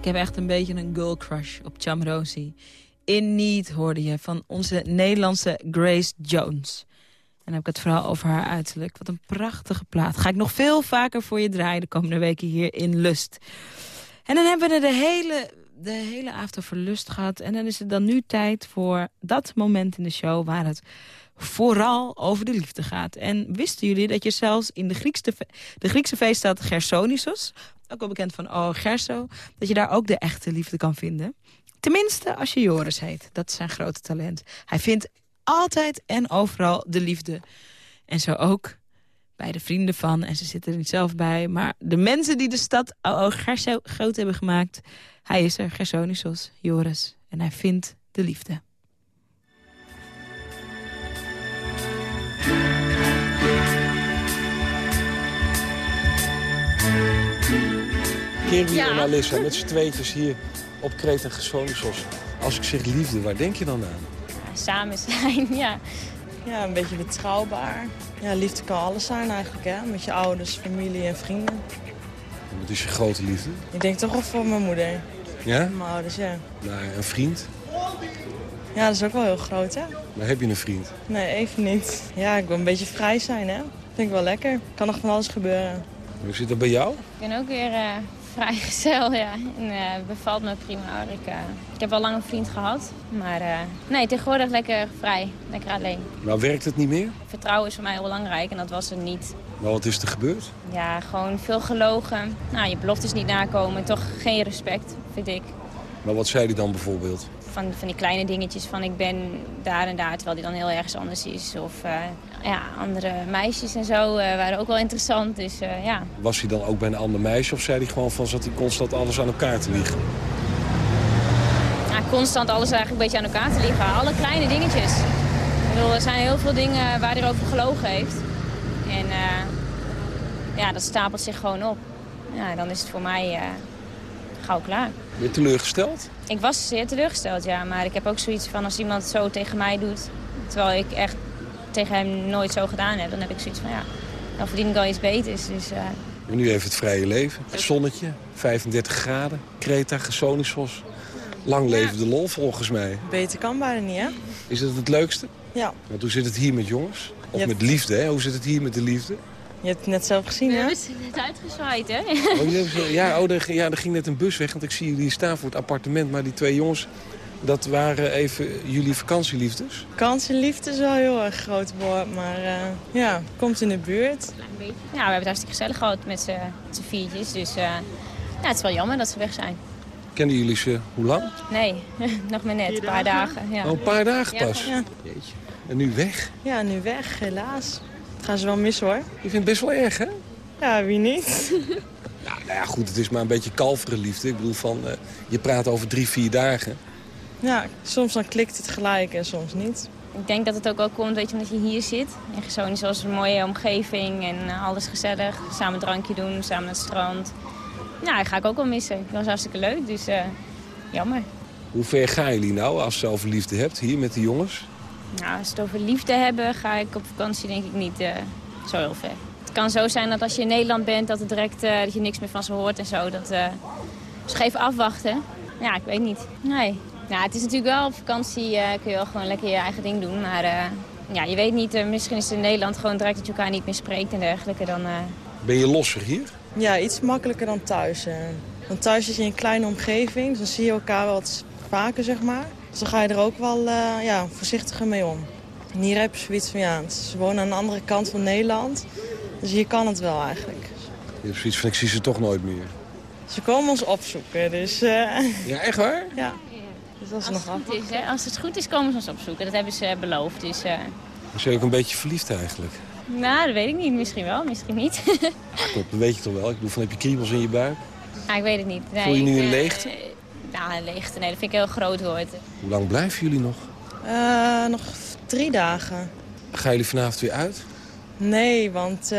Ik heb echt een beetje een girl crush op Cham Rosie. In Need hoorde je van onze Nederlandse Grace Jones. En dan heb ik het vooral over haar uiterlijk. Wat een prachtige plaat. Ga ik nog veel vaker voor je draaien de komende weken hier in Lust. En dan hebben we de hele, de hele avond over Lust gehad. En dan is het dan nu tijd voor dat moment in de show... waar het vooral over de liefde gaat. En wisten jullie dat je zelfs in de Griekse, de Griekse feeststad Gersonisos... ook wel bekend van Oh Gerso... dat je daar ook de echte liefde kan vinden? Tenminste, als je Joris heet. Dat is zijn grote talent. Hij vindt altijd en overal de liefde. En zo ook bij de vrienden van. En ze zitten er niet zelf bij. Maar de mensen die de stad Oh Gerso groot hebben gemaakt... hij is er, Gersonisos, Joris. En hij vindt de liefde. Kirby Ja. en Alissa met z'n tweetjes hier op Kreta Gersonisos. Als ik zeg liefde, waar denk je dan aan? Samen zijn, ja. Ja, een beetje betrouwbaar. Ja, liefde kan alles zijn eigenlijk, hè. Met je ouders, familie en vrienden. Wat is je grote liefde? Ik denk toch wel voor mijn moeder. Ja? Mijn ouders, ja. Nou, een vriend? Ja, dat is ook wel heel groot, hè. Maar heb je een vriend? Nee, even niet. Ja, ik wil een beetje vrij zijn, hè. Vind ik wel lekker. Kan nog van alles gebeuren. Hoe zit dat bij jou? Ik ben ook weer eh vrijgezel, ja. En eh, bevalt me prima hoor. Ik, eh, ik heb al lang een vriend gehad. Maar eh, nee, tegenwoordig lekker vrij. Lekker alleen. Nou, werkt het niet meer? Vertrouwen is voor mij heel belangrijk en dat was er niet. Maar wat is er gebeurd? Ja, gewoon veel gelogen. Nou, je beloftes niet nakomen. Toch geen respect, vind ik. Maar wat zei hij dan bijvoorbeeld? Van, van die kleine dingetjes van ik ben daar en daar, terwijl die dan heel ergens anders is. Of eh, ja, andere meisjes en zo eh, waren ook wel interessant. Dus eh, ja, Was hij dan ook bij een ander meisje of zei hij gewoon van zat hij constant alles aan elkaar te liegen? ja, constant alles eigenlijk een beetje aan elkaar te liggen. Alle kleine dingetjes. Ik bedoel, er zijn heel veel dingen waar hij over gelogen heeft. En ja, dat stapelt zich gewoon op. Ja, dan is het voor mij gauw klaar. Ben je teleurgesteld? Ik was zeer teleurgesteld, ja. Maar ik heb ook zoiets van als iemand zo tegen mij doet... terwijl ik echt tegen hem nooit zo gedaan heb... dan heb ik zoiets van ja, dan verdien ik wel iets beters. Dus eh, En nu even het vrije leven. Het zonnetje, 35 graden, Kreta, Gersonisos. Lang leven de lol volgens mij. Beter kan bijna niet, hè. Is het het leukste? Ja. Want hoe zit het hier met jongens? Of met liefde, hè? Hoe zit het hier met de liefde? Je hebt het net zelf gezien, we hè? hebben ze net uitgezwaaid, hè? Oh, jullie hebben zo- ja, oh, er, ja, er ging net een bus weg, want ik zie jullie staan voor het appartement. Maar die twee jongens, dat waren even jullie vakantieliefdes. Kans en liefde is wel heel erg groot woord, maar eh, ja, komt in de buurt. Ja, we hebben het hartstikke gezellig gehad met z'n viertjes. Dus eh, ja, het is wel jammer dat ze weg zijn. Kennen jullie ze hoe lang? Nee, nog maar net. Een paar dagen. Ja. Oh, een paar dagen Ja, pas. gewoon- Jeetje. En nu weg? Ja, nu weg, helaas. Dat gaan ze wel missen, hoor. Je vindt het best wel erg, hè? Ja, wie niet? Nou ja, goed, het is maar een beetje kalvere liefde. Ik bedoel, van, eh, je praat over drie, vier dagen. Ja, soms dan klikt het gelijk en soms niet. Ik denk dat het ook wel komt weet je, omdat je hier zit. In Gersonië zoals een mooie omgeving en eh, alles gezellig. Samen drankje doen, samen naar het strand. Nou, dat ga ik ook wel missen. Dat was hartstikke leuk, dus eh, jammer. Hoe ver gaan jullie nou als je over liefde hebt, hier met de jongens? Nou, als we het over liefde hebben, ga ik op vakantie denk ik niet eh, zo heel ver. Het kan zo zijn dat als je in Nederland bent, dat, het direct, eh, dat je niks meer van ze hoort en zo. Dat, eh dus ga even afwachten. Ja, ik weet niet. Nee. Nou, het is natuurlijk wel op vakantie, eh, kun je wel gewoon lekker je eigen ding doen. Maar eh, ja, je weet niet, eh, misschien is het in Nederland gewoon direct dat je elkaar niet meer spreekt en dergelijke. Dan, eh, Ben je losser hier? Ja, iets makkelijker dan thuis. Want thuis zit je in een kleine omgeving, dus dan zie je elkaar wel wat vaker, zeg maar. Dus dan ga je er ook wel eh, ja, voorzichtiger mee om. En hier heb je zoiets van, ja, ze wonen aan de andere kant van Nederland. Dus hier kan het wel eigenlijk. Je hebt zoiets van, ik zie ze toch nooit meer. Ze komen ons opzoeken, dus... eh, Ja, echt waar? ja. Dus dat is als, nog het goed is, hè, als het goed is, komen ze ons opzoeken. Dat hebben ze beloofd. Dus, eh, Dan ben je ook een beetje verliefd eigenlijk. nou, dat weet ik niet. Misschien wel, misschien niet. Klopt, dat weet je toch wel? Ik bedoel, van heb je kriebels in je buik? Ah, ik weet het niet. Nee, Voel je nu een eh, leegte? Nee, dat vind ik heel groot woord. Hoe lang blijven jullie nog? Eh, nog drie dagen. Gaan jullie vanavond weer uit? Nee, want eh,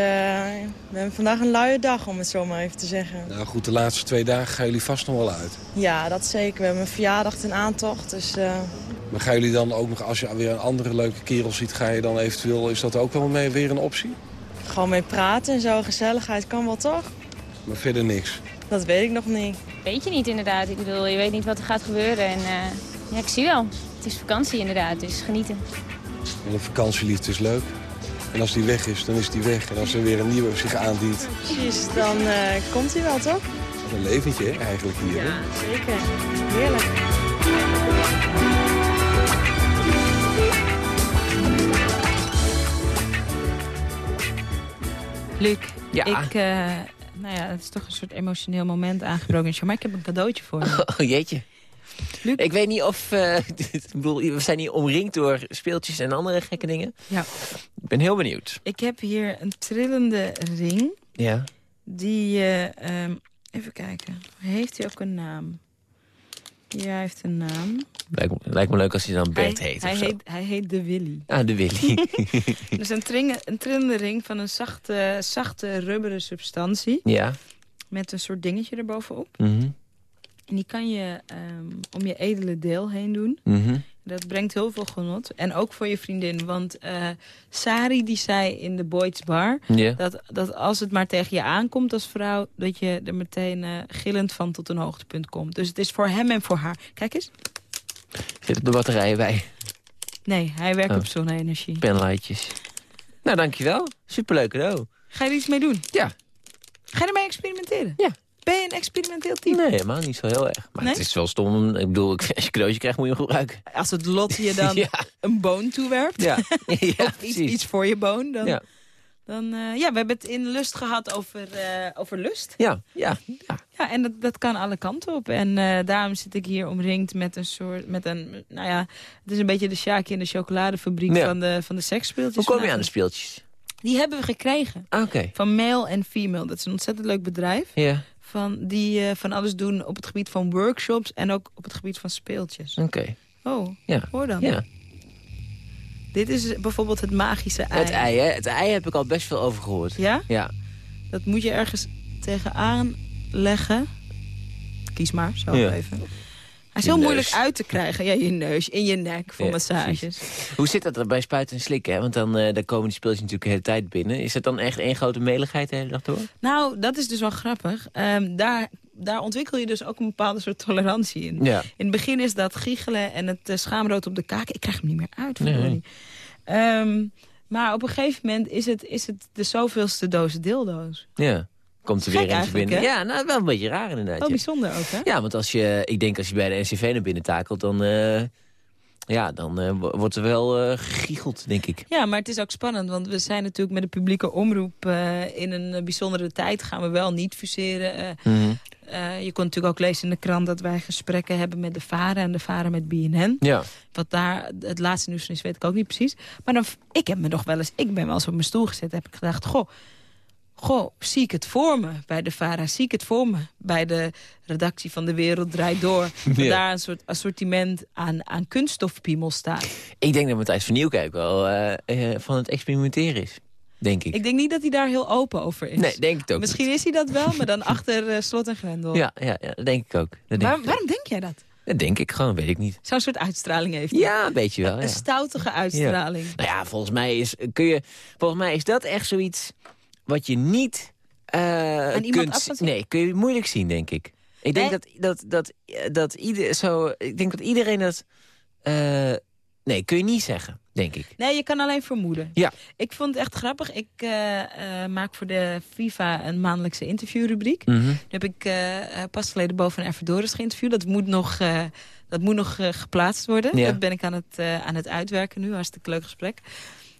we hebben vandaag een luie dag, om het zo maar even te zeggen. Nou goed, de laatste twee dagen gaan jullie vast nog wel uit. Ja, dat zeker. We hebben een verjaardag ten aantocht, dus... eh, Maar gaan jullie dan ook nog, als je weer een andere leuke kerel ziet... ga je dan eventueel, is dat ook wel mee weer een optie? Gewoon mee praten en zo, gezelligheid kan wel toch? Maar verder niks. Dat weet ik nog niet. Weet je niet inderdaad. Ik bedoel, je weet niet wat er gaat gebeuren. En eh, ja, ik zie wel. Het is vakantie inderdaad, dus genieten. En een vakantieliefde is leuk. En als die weg is, dan is die weg. En als er weer een nieuwe zich aandient, Precies, dan eh, komt hij wel toch? is dat een leventje hè, eigenlijk hier. hè? Ja, zeker. Heerlijk. Luc, Ja. ik, eh, nou ja, het is toch een soort emotioneel moment aangebroken. Maar ik heb een cadeautje voor je. Oh, jeetje. Ik weet niet of... eh, bedoel, we zijn hier omringd door speeltjes en andere gekke dingen. Ja. Ik ben heel benieuwd. Ik heb hier een trillende ring. Ja. Die, ehm, even kijken, heeft hij ook een naam? Ja, hij heeft een naam. Lijkt, me- lijkt me leuk als hij dan Bert hij, heet hij heet. Hij heet de Willy. Ah, de Willy. Dus een, tringe- een trillende van een zachte, zachte rubberen substantie. ja. Met een soort dingetje erbovenop. Mhm. En die kan je ehm, om je edele deel heen doen. Mhm. Dat brengt heel veel genot. En ook voor je vriendin. Want eh, Sari die zei in de Boyd's Bar... Dat, dat als het maar tegen je aankomt als vrouw... dat je er meteen eh, gillend van tot een hoogtepunt komt. Dus het is voor hem en voor haar. Kijk eens. Zitten de batterijen bij? Nee, hij werkt Oh. op zonne-energie. Penlightjes. Nou, dankjewel. Superleuk cadeau. Ga je er iets mee doen? Ja. Ga je ermee experimenteren? Ja. Ben je een experimenteel type? Nee, helemaal niet zo heel erg. Maar Nee? het is wel stom. om- Ik bedoel, als je cadeautje krijgt, moet je hem gebruiken. Als het lot je dan Ja. een boon toewerpt... Ja, ja of iets, iets voor je boon, dan... Ja. Dan, eh, ja, we hebben het in Lust gehad over, eh, over lust. Ja, ja, ja. Ja, en dat, dat kan alle kanten op. En eh, daarom zit ik hier omringd met een soort... Met een, nou ja, het is een beetje de Sjaakje in de chocoladefabriek Ja. van de, van de seksspeeltjes. Hoe kom je aan de speeltjes? Die hebben we gekregen. Ah, Oké. Van Male en Female. Dat is een ontzettend leuk bedrijf. Ja, Van, die van alles doen op het gebied van workshops en ook op het gebied van speeltjes. oké. Oh, Ja. hoor dan. Ja. Dit is bijvoorbeeld het magische ei. Het ei, hè? Het ei heb ik al best veel over gehoord. Ja? Ja. Dat moet je ergens tegenaan leggen. Kies maar, zo Ja. even. Hij is heel moeilijk uit te krijgen. Ja, je neus, in je nek voor Ja, massages. Hoe zit dat er bij spuiten en slikken? Hè? Want dan eh, daar komen die speeltjes natuurlijk de hele tijd binnen. Is het dan echt één grote meligheid de hele dag door? Nou, dat is dus wel grappig. Ehm, daar, daar ontwikkel je dus ook een bepaalde soort tolerantie in. Ja. In het begin is dat giechelen en het eh, schaamrood op de kaak. Ik krijg hem niet meer uit. Nee. Ehm, maar op een gegeven moment is het, is het de zoveelste doos dildo's. Ja. Komt er Gek weer eigenlijk, binnen. hè? Ja, nou, wel een beetje raar inderdaad. Wel ja. bijzonder ook, hè? Ja, want als je, ik denk als je bij de NCV naar binnen takelt, dan, eh, ja, dan eh, wo- wordt er wel eh gegiegeld, denk ik. Ja, maar het is ook spannend, want we zijn natuurlijk met de publieke omroep eh, in een bijzondere tijd. Gaan we wel niet fuseren. Mhm. je kon natuurlijk ook lezen in de krant dat wij gesprekken hebben met de Varen en de Varen met BNN. Ja. Wat daar het laatste nieuws is, weet ik ook niet precies. Maar dan, ik heb me nog wel eens, ik ben wel eens op mijn stoel gezet. Heb ik gedacht, goh, goh, zie ik het voor me bij de Vara, zie ik het voor me bij de redactie van De Wereld Draait Door. Dat Ja. daar een soort assortiment aan, aan kunststofpiemel staat. Ik denk dat Matthijs van Nieuwkerk wel eh, eh, van het experimenteren is. Denk ik. Ik denk niet dat hij daar heel open over is. Nee, denk ik ook Misschien is hij dat wel, maar dan achter eh, slot en grendel. Ja, ja, ja, dat denk ik ook. Dat denk, Waar- ik, waarom denk jij dat? dat denk ik gewoon, weet ik niet. Zo'n soort uitstraling heeft hij. Ja, een beetje wel, ja. Een stoutige uitstraling. Nou ja, volgens mij is, kun je, volgens mij is dat echt zoiets wat je niet iemand kunt? Nee, kun je moeilijk zien, denk ik. Ik denk Nee. dat, dat, dat, dat ieder, zo, ik denk dat iedereen dat... eh, nee, kun je niet zeggen, denk ik. Nee, je kan alleen vermoeden. Ja. Ik vond het echt grappig. Ik eh, maak voor de FIFA een maandelijkse interviewrubriek. Mhm. Nu heb ik pas geleden boven Ervedoris geïnterviewd. Dat moet nog, dat moet nog geplaatst worden. Ja. Dat ben ik aan het, aan het uitwerken nu. Hartstikke leuk gesprek.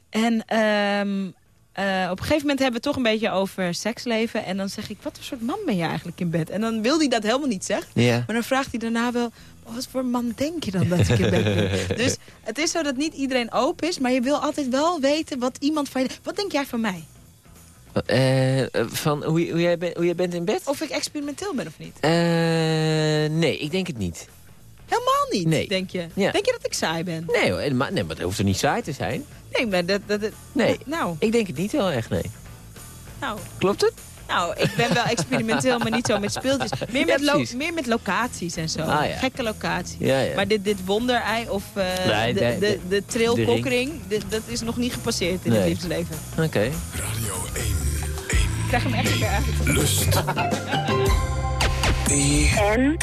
En ehm, eh, op een gegeven moment hebben we het toch een beetje over seksleven. En dan zeg ik, wat voor soort man ben je eigenlijk in bed? En dan wil hij dat helemaal niet zeggen. Maar dan vraagt hij daarna wel, wat voor man denk je dan dat ik in bed ben? dus het is zo dat niet iedereen open is. Maar je wil altijd wel weten wat iemand van je... Wat denk jij van mij? Eh, van hoe, hoe, jij ben, hoe jij bent in bed? Of ik experimenteel ben of niet? Eh, nee, ik denk het niet. Helemaal niet, Nee. denk je. Ja. Denk je dat ik saai ben? Nee, hoor, nee, maar dat hoeft er niet saai te zijn. Nee, maar dat... dat, dat- Nee, Nou, ik denk het niet heel erg, nee. nou, Klopt het? nou, ik ben wel experimenteel, maar niet zo met speeltjes. Meer met, Ja, lo- meer met locaties en zo. Ah, ja. Gekke locaties. Ja, ja. Maar dit, dit wonderei of eh, Nee, de, de- de, de- de, de trailkokkering, dit- dat is nog niet gepasseerd in het Nee. liefdesleven. Oké. Radio 1. Ik krijg hem echt meer eigenlijk. Lust. En?